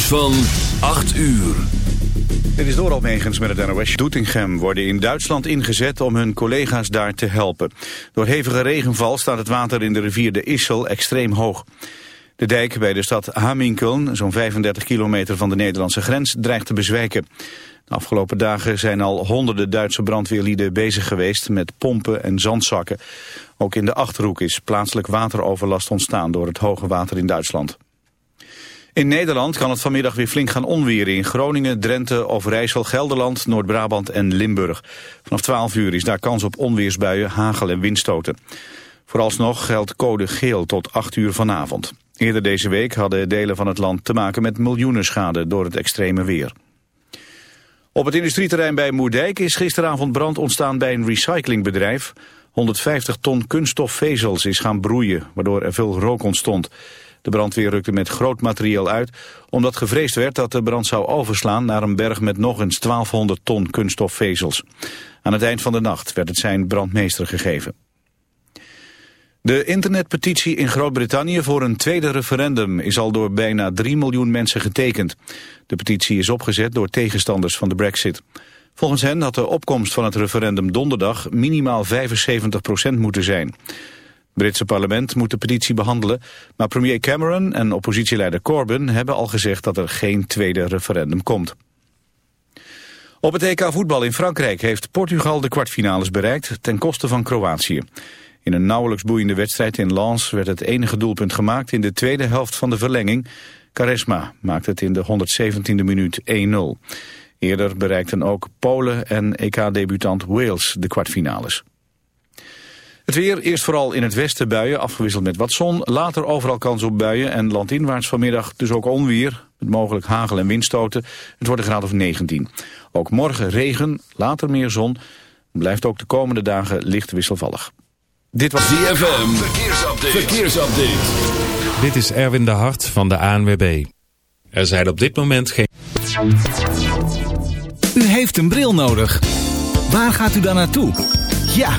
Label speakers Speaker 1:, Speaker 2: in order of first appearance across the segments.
Speaker 1: van 8 uur.
Speaker 2: Dit is Doral Megens met het NOS. Doetinchem worden in Duitsland ingezet om hun collega's daar te helpen. Door hevige regenval staat het water in de rivier de Issel extreem hoog. De dijk bij de stad Haminkeln, zo'n 35 kilometer van de Nederlandse grens, dreigt te bezwijken. De afgelopen dagen zijn al honderden Duitse brandweerlieden bezig geweest met pompen en zandzakken. Ook in de Achterhoek is plaatselijk wateroverlast ontstaan door het hoge water in Duitsland. In Nederland kan het vanmiddag weer flink gaan onweren in Groningen, Drenthe, Overijssel, Gelderland, Noord-Brabant en Limburg. Vanaf 12 uur is daar kans op onweersbuien, hagel en windstoten. Vooralsnog geldt code geel tot 8 uur vanavond. Eerder deze week hadden delen van het land te maken met miljoenen schade door het extreme weer. Op het industrieterrein bij Moerdijk is gisteravond brand ontstaan bij een recyclingbedrijf. 150 ton kunststofvezels is gaan broeien, waardoor er veel rook ontstond. De brandweer rukte met groot materieel uit, omdat gevreesd werd dat de brand zou overslaan naar een berg met nog eens 1200 ton kunststofvezels. Aan het eind van de nacht werd het zijn brandmeester gegeven. De internetpetitie in Groot-Brittannië voor een tweede referendum is al door bijna 3 miljoen mensen getekend. De petitie is opgezet door tegenstanders van de brexit. Volgens hen had de opkomst van het referendum donderdag minimaal 75% moeten zijn. Het Britse parlement moet de petitie behandelen, maar premier Cameron en oppositieleider Corbyn hebben al gezegd dat er geen tweede referendum komt. Op het EK voetbal in Frankrijk heeft Portugal de kwartfinales bereikt ten koste van Kroatië. In een nauwelijks boeiende wedstrijd in Lens werd het enige doelpunt gemaakt in de tweede helft van de verlenging. Caresma maakte het in de 117e minuut 1-0. Eerder bereikten ook Polen en EK-debutant Wales de kwartfinales. Het weer, eerst vooral in het westen buien, afgewisseld met wat zon. Later overal kans op buien en landinwaarts vanmiddag dus ook onweer. Met mogelijk hagel en windstoten. Het wordt een graad of 19. Ook morgen regen, later meer zon. Blijft ook de komende dagen licht wisselvallig.
Speaker 1: Dit was DFM. Verkeersupdate. Verkeersupdate.
Speaker 3: Dit is Erwin de Hart van de ANWB. Er zijn op dit moment geen...
Speaker 4: U heeft een bril nodig. Waar gaat u dan naartoe? Ja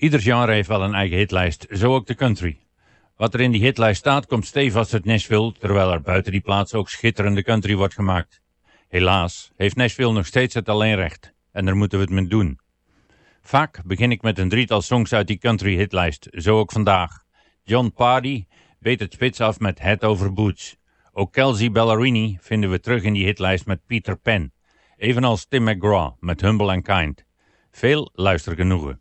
Speaker 5: Ieder genre heeft wel een eigen hitlijst, zo ook de country. Wat er in die hitlijst staat komt stevast uit Nashville, terwijl er buiten die plaats ook schitterende country wordt gemaakt. Helaas heeft Nashville nog steeds het alleenrecht, en daar moeten we het mee doen. Vaak begin ik met een drietal songs uit die country hitlijst, zo ook vandaag. John Pardy weet het spits af met Head Over Boots. Ook Kelsey Ballerini vinden we terug in die hitlijst met Peter Pan. Evenals Tim McGraw met Humble and Kind. Veel luistergenoegen.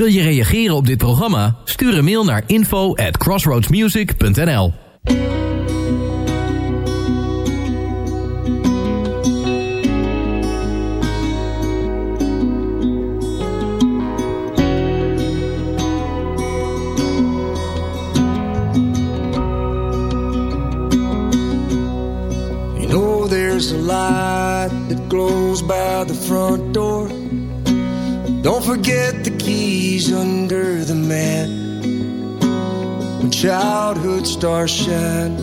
Speaker 6: Wil je reageren op dit programma? Stuur een mail naar info at crossroadsmusic.nl
Speaker 7: You know there's a light that glows by the front door. Don't forget keys under the mat. When childhood stars shine,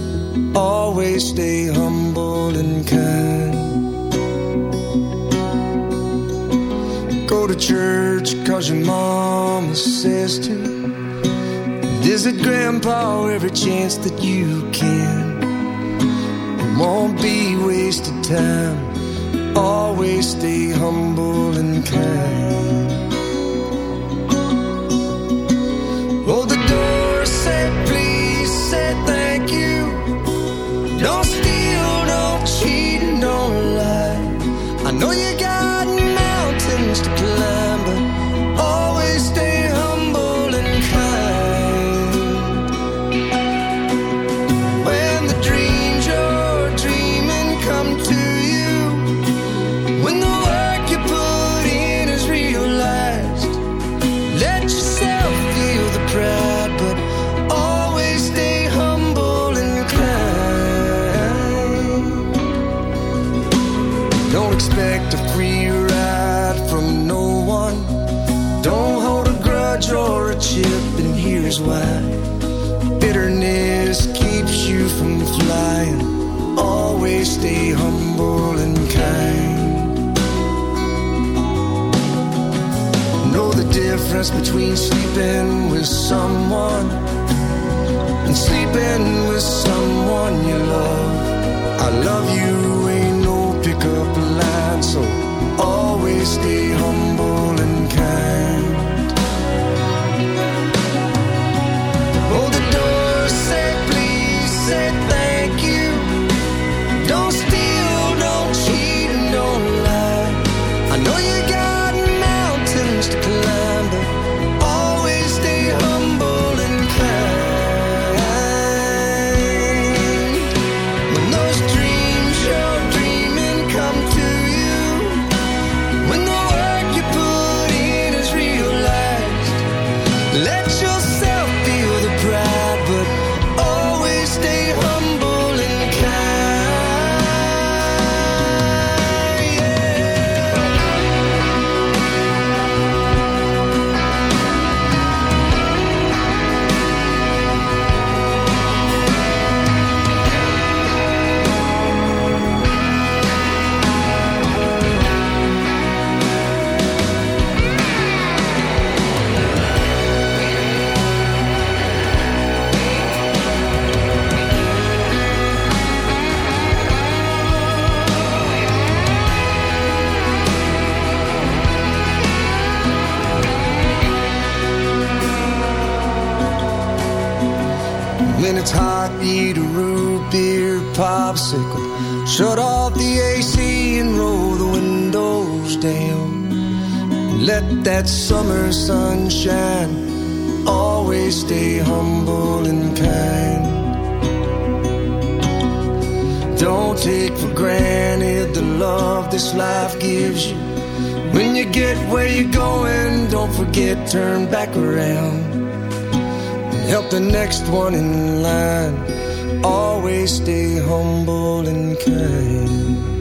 Speaker 7: always stay humble and kind. Go to church cause your mama says to. Visit grandpa every chance that you can. It won't be wasted time. Always stay humble and kind. Said, please, said thank you. Stay humble and kind. Know the difference between sleeping with someone and sleeping with someone you love. I love you ain't no pickup line, so always stay humble and kind. Hold the door, say Let that summer sunshine. Always stay humble and kind. Don't take for granted the love this life gives you. When you get where you're going, don't forget, turn back around and help the next one in line. Always stay humble and kind.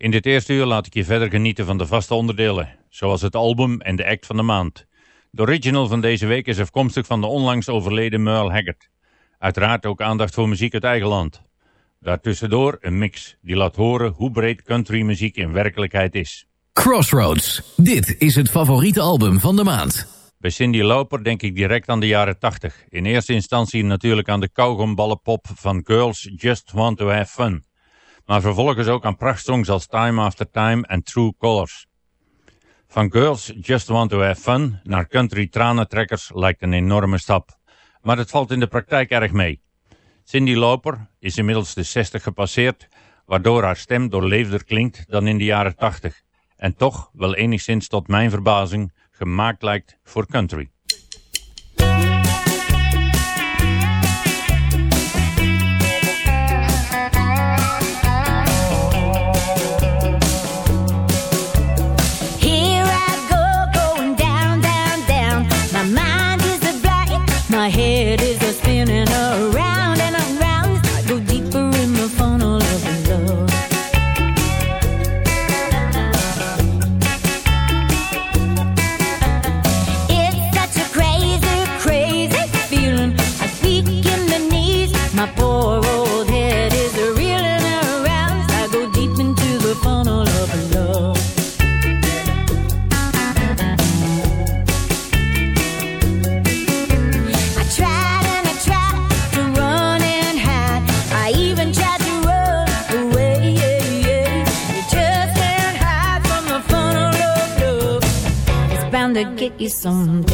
Speaker 8: In dit eerste uur laat ik je verder genieten van de vaste onderdelen, zoals het album en de act van de maand. De original van deze week is afkomstig van de onlangs overleden Merle Haggard. Uiteraard ook aandacht voor muziek uit eigen land. Daartussendoor een mix die laat horen hoe breed countrymuziek in werkelijkheid is.
Speaker 5: Crossroads. Dit is het favoriete album van de maand.
Speaker 8: Bij Cindy Lauper denk ik direct aan de jaren 80. In eerste instantie natuurlijk aan de kauwgomballenpop van Girls Just Want To Have Fun. Maar vervolgens ook aan prachtsongs als Time After Time en True Colors. Van Girls Just Want To Have Fun naar country tranentrekkers lijkt een enorme stap. Maar het valt in de praktijk erg mee. Cindy Lauper is inmiddels de 60 gepasseerd, waardoor haar stem doorleefder klinkt dan in de jaren 80. En toch, wel enigszins tot mijn verbazing, gemaakt lijkt voor country.
Speaker 9: e someday.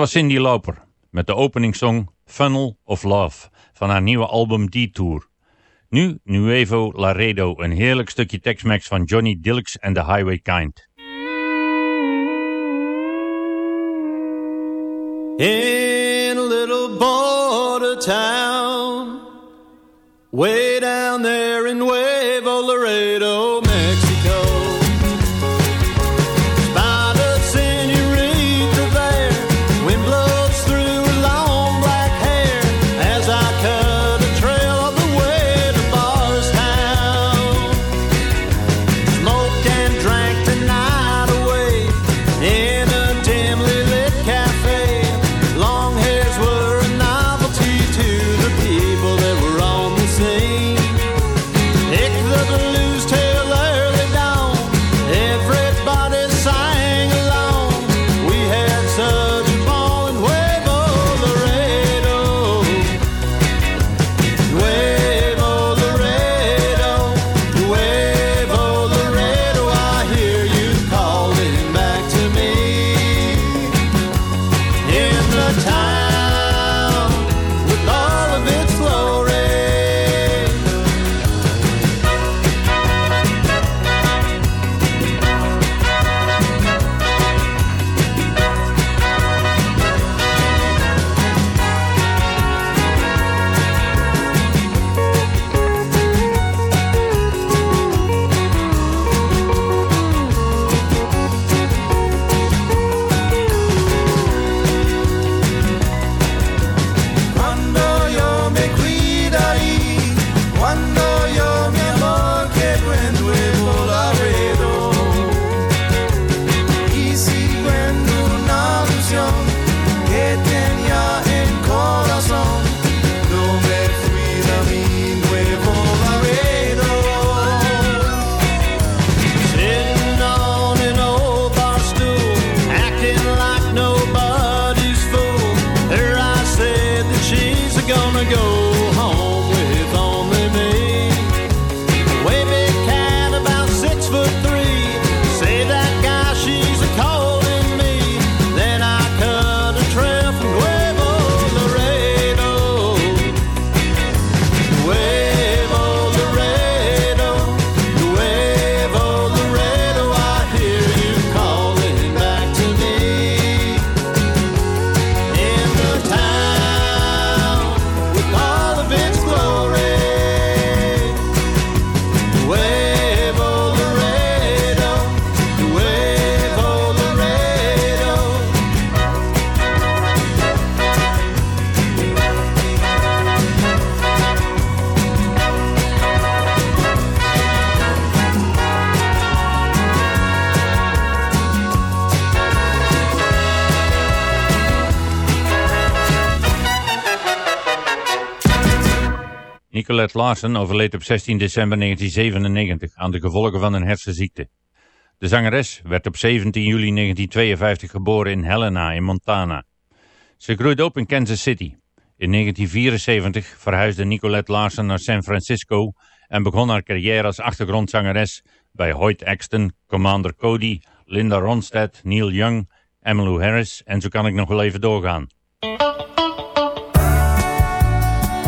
Speaker 8: was Cindy Lauper met de openingssong Funnel of Love van haar nieuwe album Detour. Nu Nuevo Laredo, een heerlijk stukje Tex-Mex van Johnny Dillix en The Highway Kind.
Speaker 10: In a little border town Way down there in Nuevo Laredo
Speaker 8: Willard Larsen overleed op 16 december 1997 aan de gevolgen van een hersenziekte. De zangeres werd op 17 juli 1952 geboren in Helena in Montana. Ze groeide op in Kansas City. In 1974 verhuisde Nicolette Larsen naar San Francisco en begon haar carrière als achtergrondzangeres bij Hoyt Axton, Commander Cody, Linda Ronstadt, Neil Young, Emmylou Harris en zo kan ik nog wel even doorgaan.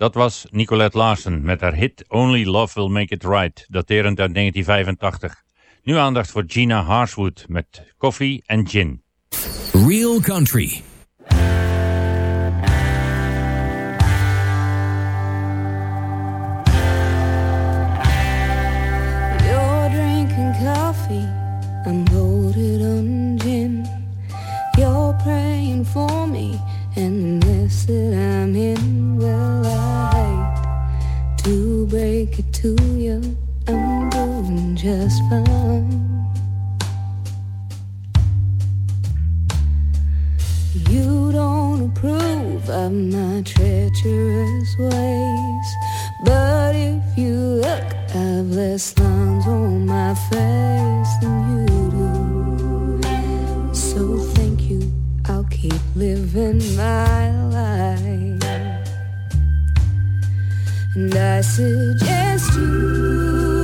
Speaker 8: Dat was Nicolette Larsen met haar hit Only Love Will Make It Right, daterend uit 1985. Nu aandacht voor Gina Harswood met Coffee and Gin.
Speaker 5: Real Country.
Speaker 11: It to you, I'm doing just fine. You don't approve of my treacherous ways. But if you look, I've less lines on my face than you do. So thank you, I'll keep living my life. And I suggest you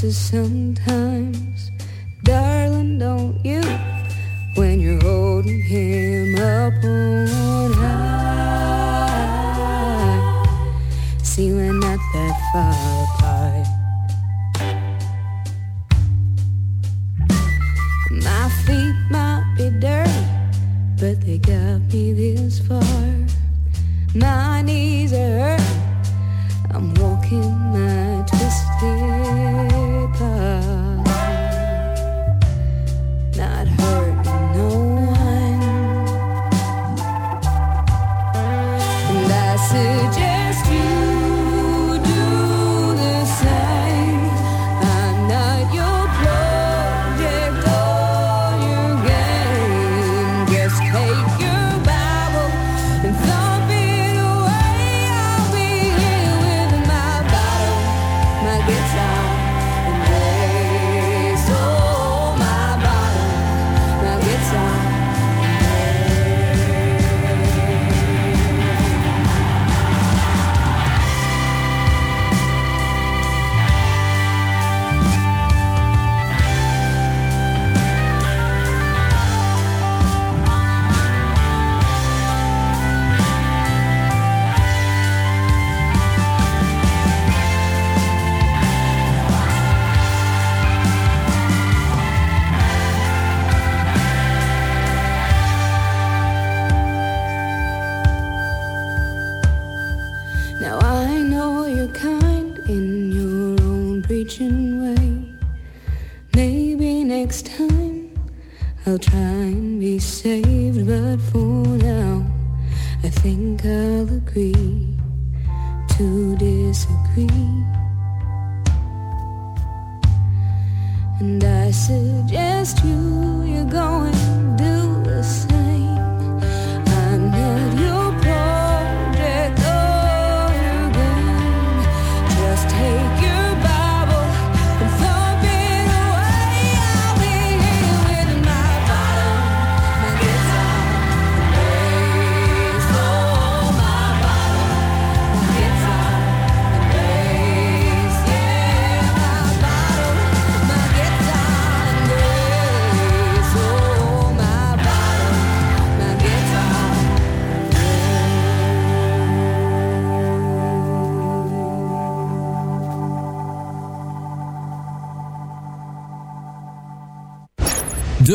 Speaker 11: voices sometimes. Darling, don't you? When you're holding him up on high. See, when at the far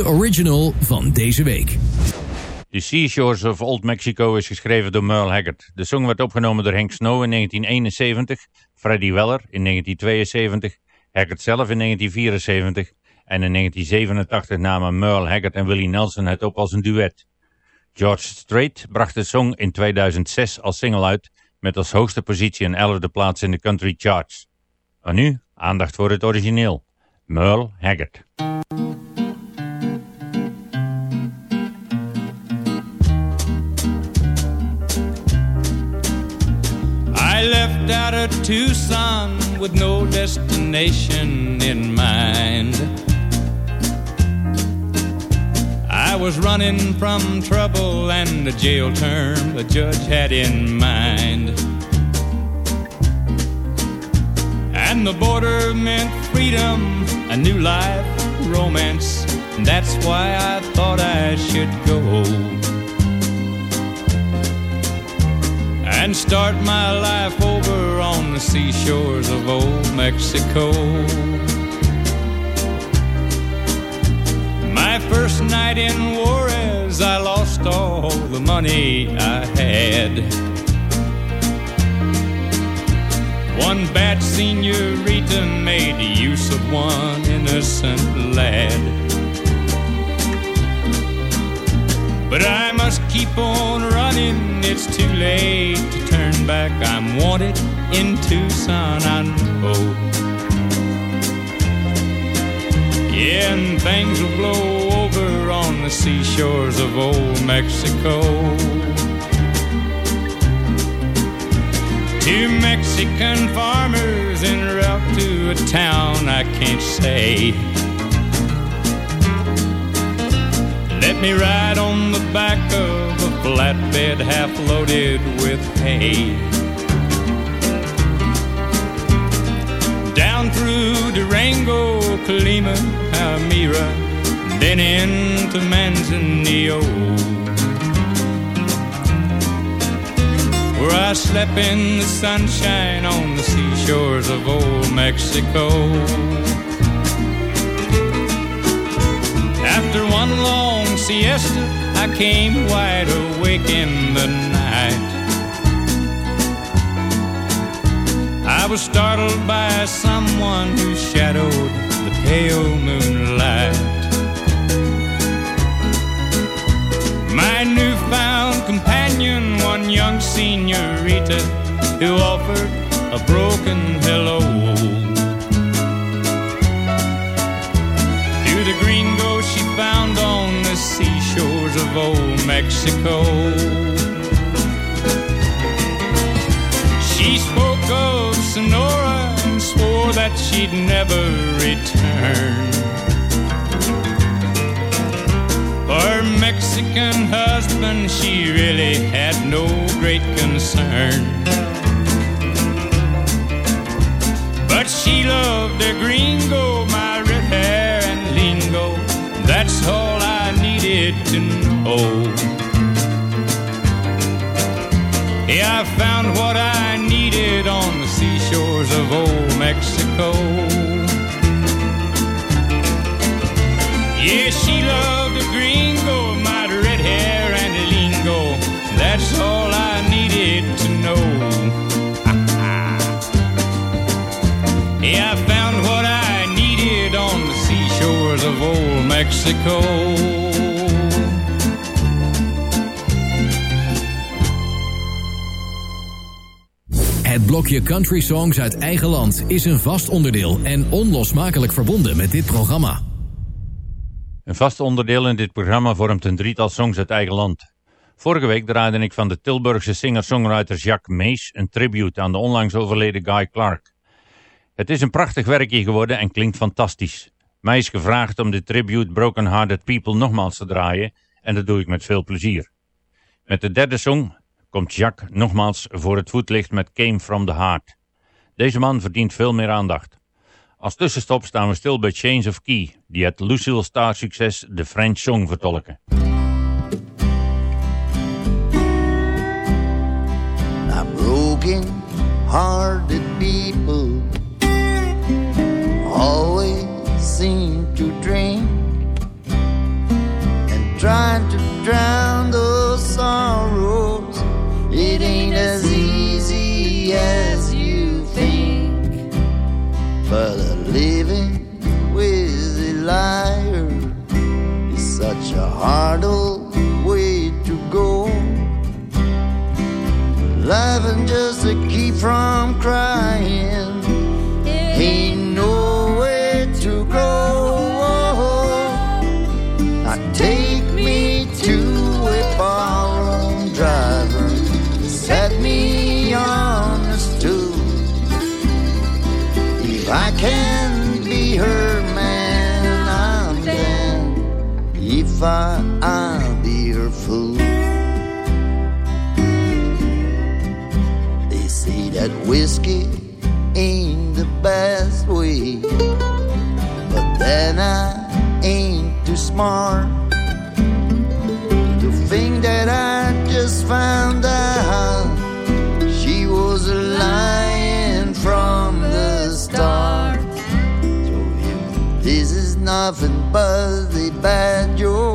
Speaker 5: Original van deze week.
Speaker 8: The Seashores of Old Mexico is geschreven door Merle Haggard. De song werd opgenomen door Hank Snow in 1971, Freddie Weller in 1972, Haggard zelf in 1974 en in 1987 namen Merle Haggard en Willie Nelson het op als een duet. George Strait bracht de song in 2006 als single uit met als hoogste positie een 11e plaats in de country charts. En nu aandacht voor het origineel. Merle Haggard.
Speaker 12: Out of Tucson with no destination in mind. I was running from trouble and the jail term the judge had in mind. And the border meant freedom, a new life, romance. And that's why I thought I should go. And start my life over on the seashores of old Mexico. My first night in Juarez, I lost all the money I had. One bad senorita made use of one innocent lad. But I must keep on running, it's too late to turn back. I'm wanted in Tucson, I know. Yeah, and things will blow over on the seashores of old Mexico. Two Mexican farmers en route to a town I can't say. Let me right on the back of a flatbed half loaded with hay. Down through Durango, Colima, Almira, then into Manzanillo. where I slept in the sunshine on the seashores of old Mexico. Siesta, I came wide awake in the night. I was startled by someone who shadowed the pale moonlight. My newfound companion, one young senorita, who offered a broken hello. To the gringo old Mexico. She spoke of Sonora and swore that she'd never return. For Mexican husband, she really had no great concern. But she loved a gringo, my red hair and lingo. That's all To know. Yeah, I found what I needed on the seashores of old Mexico. Yeah, she loved a gringo, my red hair and a lingo. That's all I needed to know. yeah, I found what I needed on the seashores of old Mexico.
Speaker 5: Blokje Country Songs uit eigen land is een vast onderdeel en onlosmakelijk verbonden met dit programma.
Speaker 8: Een vast onderdeel in dit programma vormt een drietal songs uit eigen land. Vorige week draaide ik van de Tilburgse singer-songwriter Jacques Mees een tribute aan de onlangs overleden Guy Clark. Het is een prachtig werkje geworden en klinkt fantastisch. Mij is gevraagd om de tribute Broken Hearted People nogmaals te draaien en dat doe ik met veel plezier. Met de derde song komt Jacques nogmaals voor het voetlicht met Came From The Heart. Deze man verdient veel meer aandacht. Als tussenstop staan we stil bij Change of Key, die het Lucille Star succes de French Song vertolken.
Speaker 13: People always seem to and trying to Just to keep from crying. Ain't nowhere to go. Now take me to a barroom driver. Set me on a stool. If I can be her man, I'm down. If I, whiskey ain't the best way, but then I ain't too smart to think that I just found out she was a from the start. So if this is nothing but the bad joke,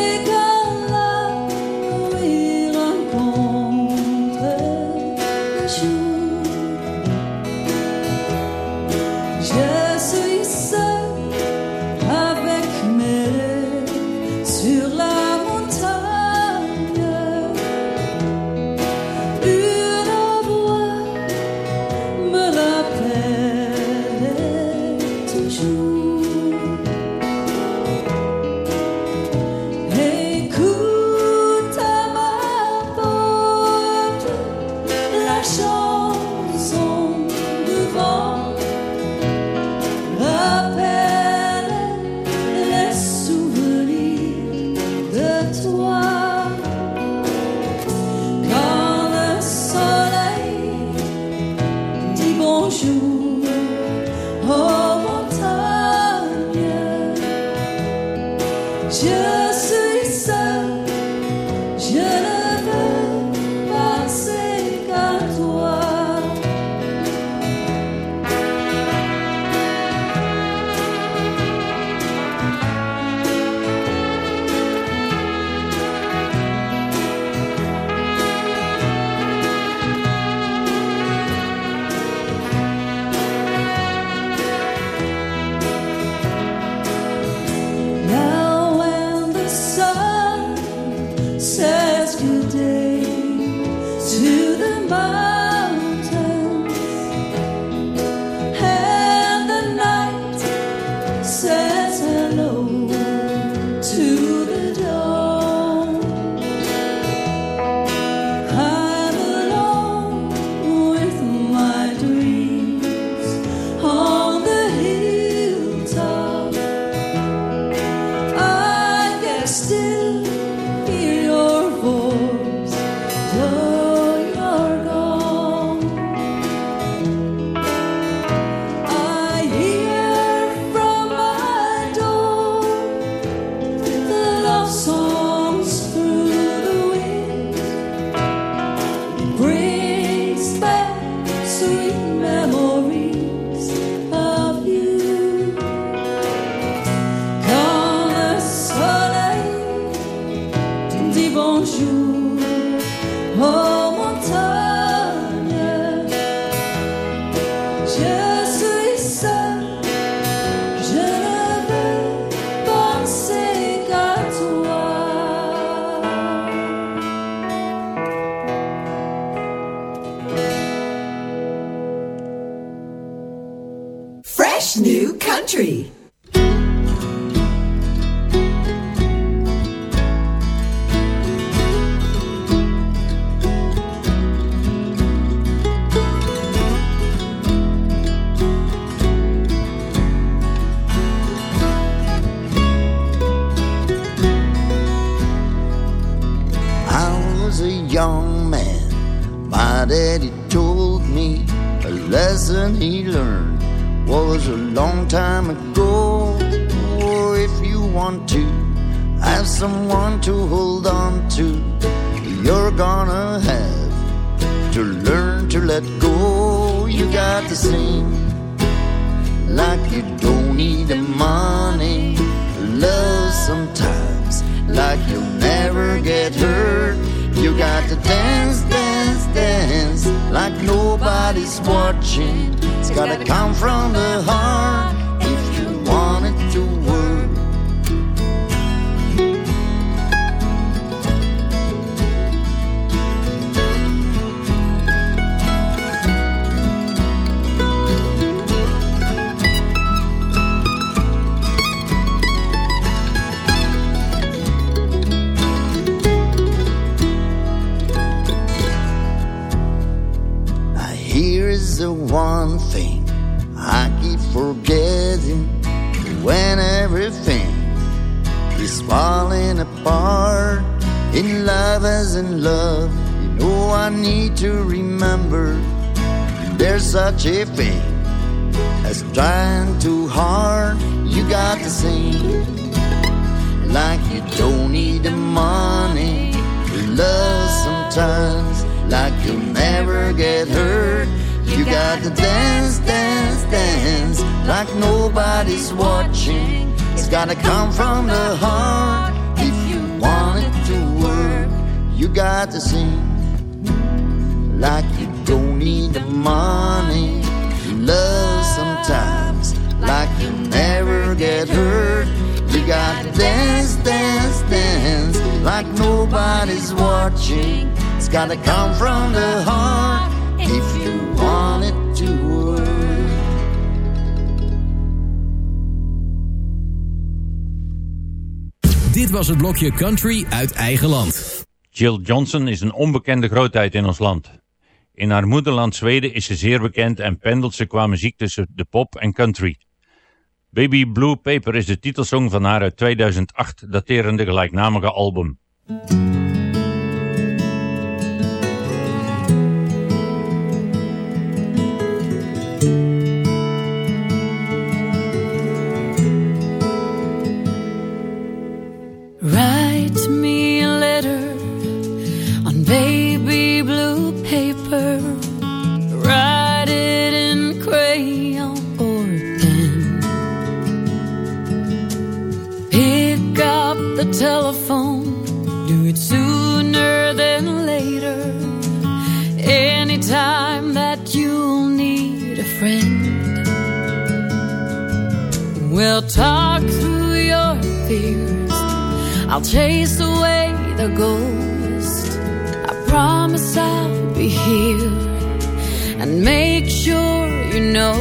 Speaker 13: Like you'll never get hurt. You got to dance, dance, dance like nobody's watching. It's gotta come from the heart falling apart. In love as in love, you know I need to remember there's such a thing as trying too hard. You got to sing like you don't need the money. Love sometimes like you'll never get hurt. You got to dance, dance, dance like nobody's watching. It's gotta come from the heart if you want it to work. You got to sing like you don't need the money. You love sometimes like you'll never get hurt. You got to dance, dance, dance like nobody's watching. It's gotta come from the heart if you
Speaker 5: Dit was het blokje Country uit eigen land.
Speaker 8: Jill Johnson is een onbekende grootheid in ons land. In haar moederland Zweden is ze zeer bekend en pendelt ze qua muziek tussen de pop en country. Baby Blue Paper is de titelsong van haar uit 2008 daterende gelijknamige album.
Speaker 11: Telephone. Do it sooner than later. Anytime that you'll need a friend. We'll talk through your fears. I'll chase away the ghost. I promise I'll be here and make sure you know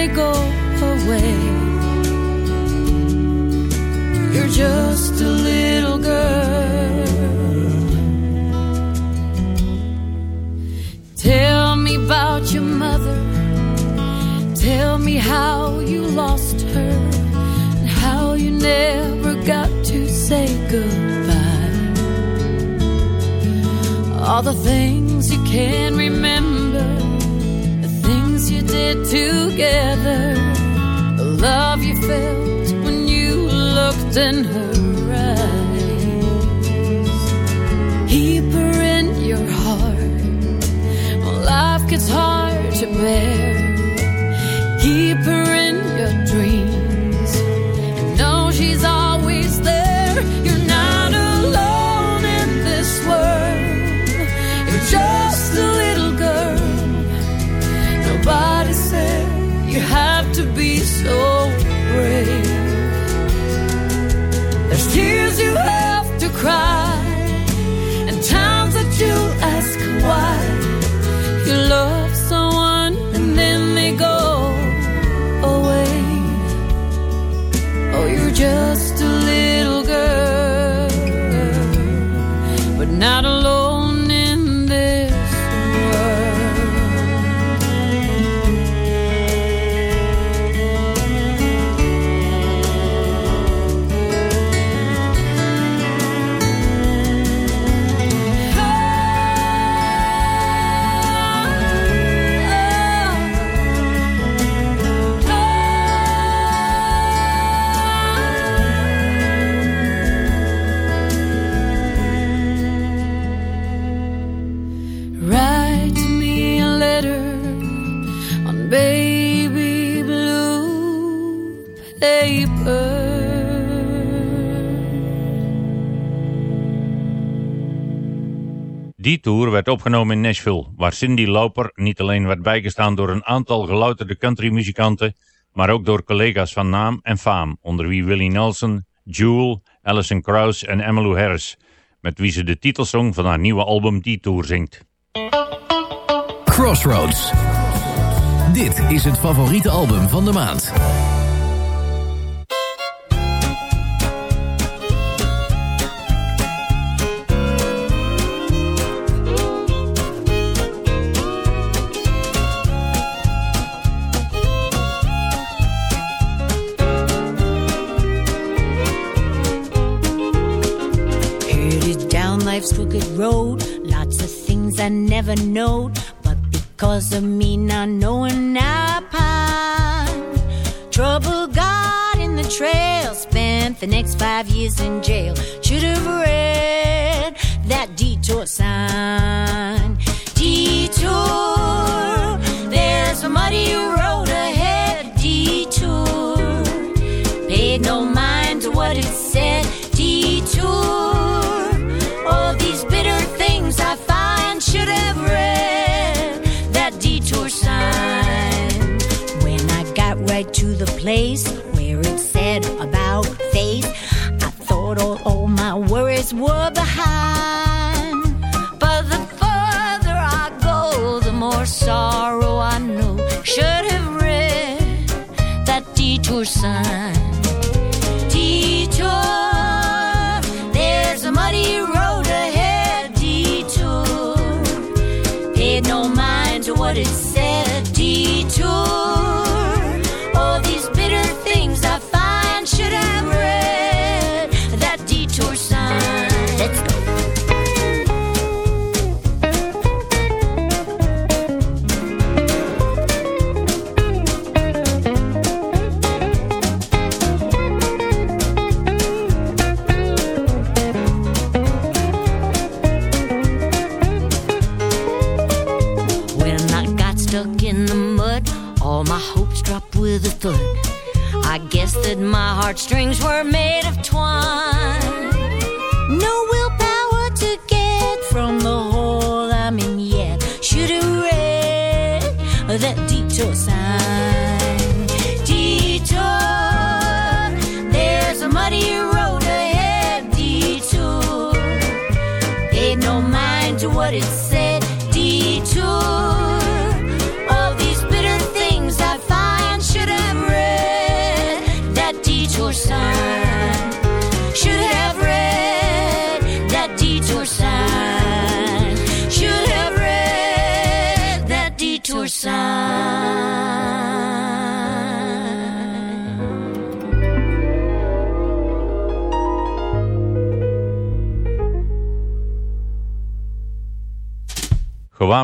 Speaker 11: they go away. You're just a little girl. Tell me about your mother. Tell me how you lost her and how you never got to say goodbye. All the things you can remember did together, the love you felt when you looked in her eyes. Keep her in your heart when life gets hard to bear.
Speaker 8: Tour werd opgenomen in Nashville, waar Cindy Lauper niet alleen werd bijgestaan door een aantal gelouterde countrymuzikanten, maar ook door collega's van naam en faam, onder wie Willie Nelson, Jewel, Alison Krauss en Emmylou Harris, met wie ze de titelsong van haar nieuwe album Detour zingt.
Speaker 5: Crossroads. Dit is het favoriete album van de maand.
Speaker 14: Life's crooked road, lots of things I never knowed, but because of me not knowing I pine. Trouble got in the trail, spent the next five years in jail. Should have read that detour sign. Detour, there's a muddy road ahead. Detour, paid no mind to what it said. Detour, to the place where it said about faith. I thought all, all my worries were behind. But the further I go, the more sorrow I know. Should have read that detour sign. Detour, there's a muddy road ahead. Detour, paid no mind to what it.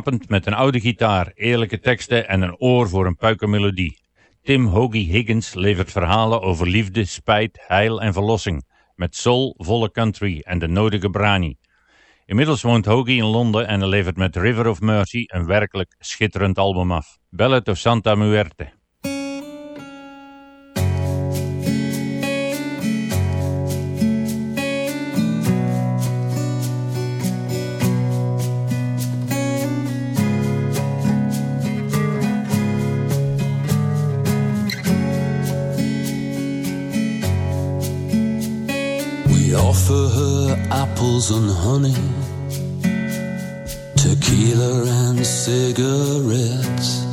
Speaker 8: Met een oude gitaar, eerlijke teksten en een oor voor een puikenmelodie. Tim Hoagie Higgins levert verhalen over liefde, spijt, heil en verlossing. Met soul, volle country en de nodige brani. Inmiddels woont Hoagie in Londen en levert met River of Mercy een werkelijk schitterend album af. Ballad of Santa Muerte.
Speaker 10: Offer her apples and honey, tequila and cigarettes.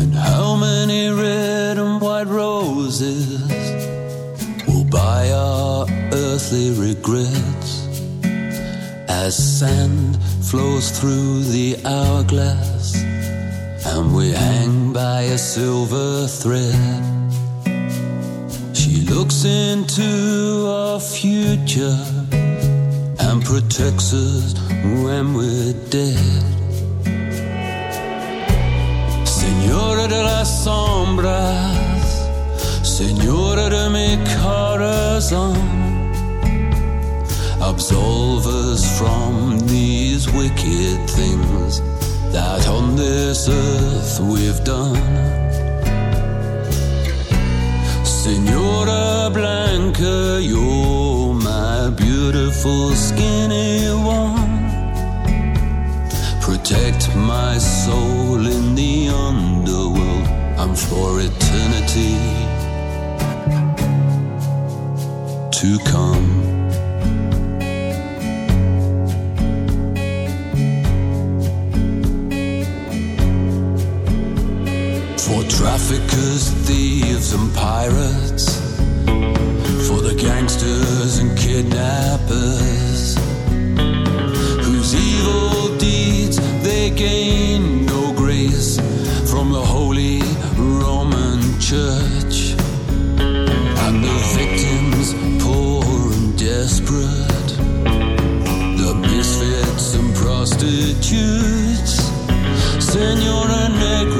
Speaker 10: And how many red and white roses will buy our earthly regrets as sand flows through the hourglass and we hang by a silver thread. Looks into our future and protects us when we're dead. Señora de las sombras, Señora de mi corazón, absolve us from these wicked things that on this earth we've done. Senora Blanca, you're my beautiful skinny one. Protect my soul in the underworld. I'm for eternity to come. For traffickers, thieves, and pirates. For the gangsters and kidnappers. Whose evil deeds they gain no grace from the Holy Roman Church. And the victims, poor and desperate. The misfits and prostitutes. Senora Negra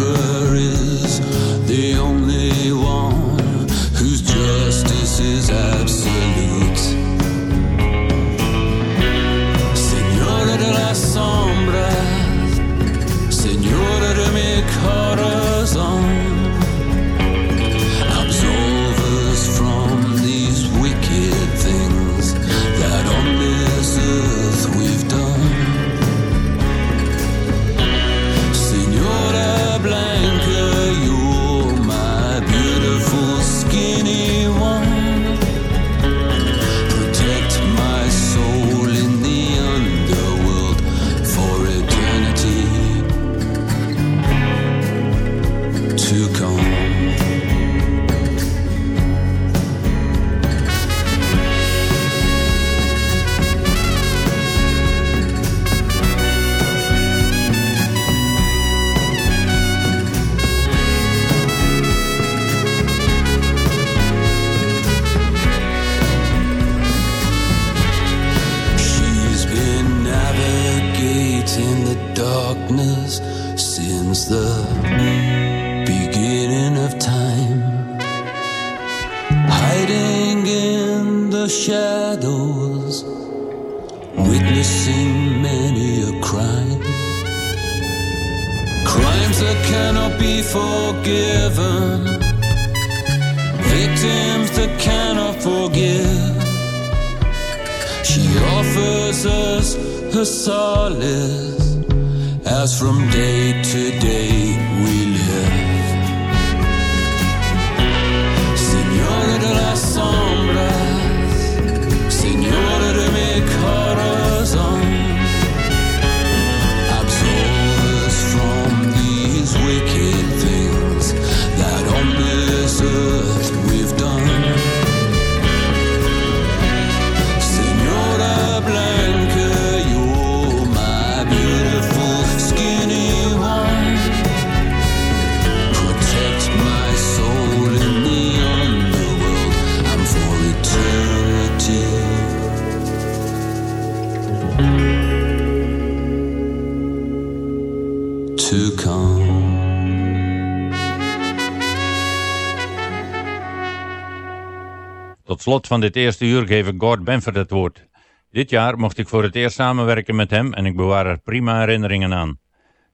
Speaker 8: van dit eerste uur geef ik Gord Benford het woord. Dit jaar mocht ik voor het eerst samenwerken met hem en ik bewaar er prima herinneringen aan.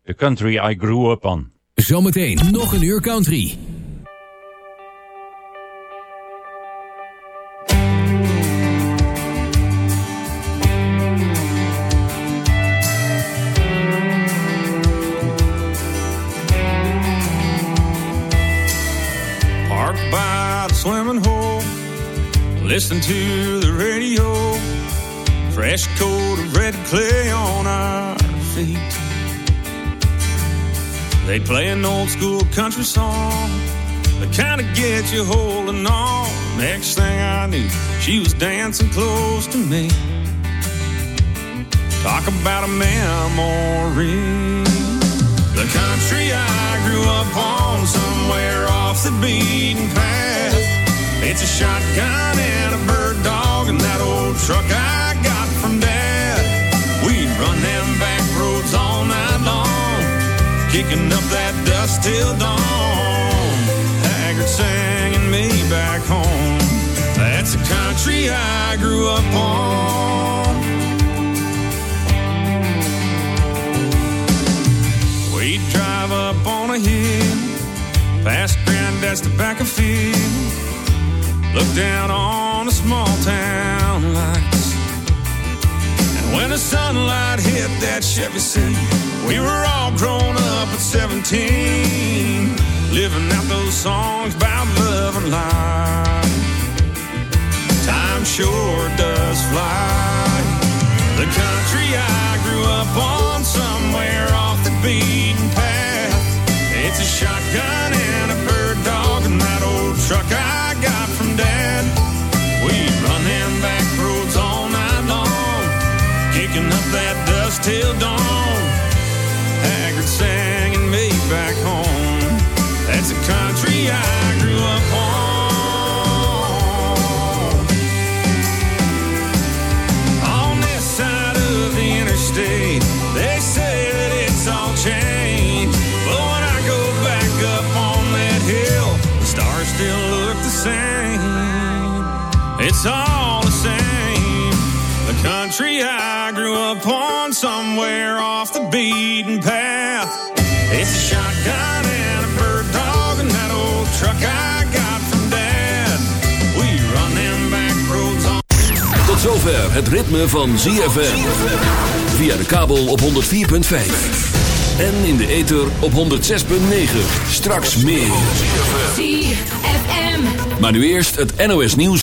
Speaker 8: The country I grew up on.
Speaker 5: Zometeen nog een uur country.
Speaker 12: To the radio. Fresh coat of red clay on our feet. They play an old school country song that kind of gets you holding on. Next thing I knew, she was dancing close to me. Talk about a memory. The country I grew up on, somewhere off the beaten path. It's a shotgun and a bird dog and that old truck I got from dad. We'd run them back roads all night long, kicking up that dust till dawn. Haggard singing me back home. That's the country I grew up on. We'd drive up on a hill, past Granddad's tobacco field, look down on the small town lights. And when the sunlight hit that Chevy seat. We were all grown up at 17, living out those songs about love and life. Time sure does fly. The country I grew up on, somewhere off the beaten path. It's a shotgun and a bird dog and that old truck I till dawn. Haggard sang and me back home. That's the country I country I grew up on, somewhere off the beaten path. It's a shotgun and a bird dog and that old truck I got from Dad. We run them back roads on.
Speaker 1: Tot zover het ritme van ZFM. Via de kabel op 104.5. En in de ether op 106.9. Straks meer.
Speaker 15: ZFM.
Speaker 1: Maar nu eerst het NOS nieuws.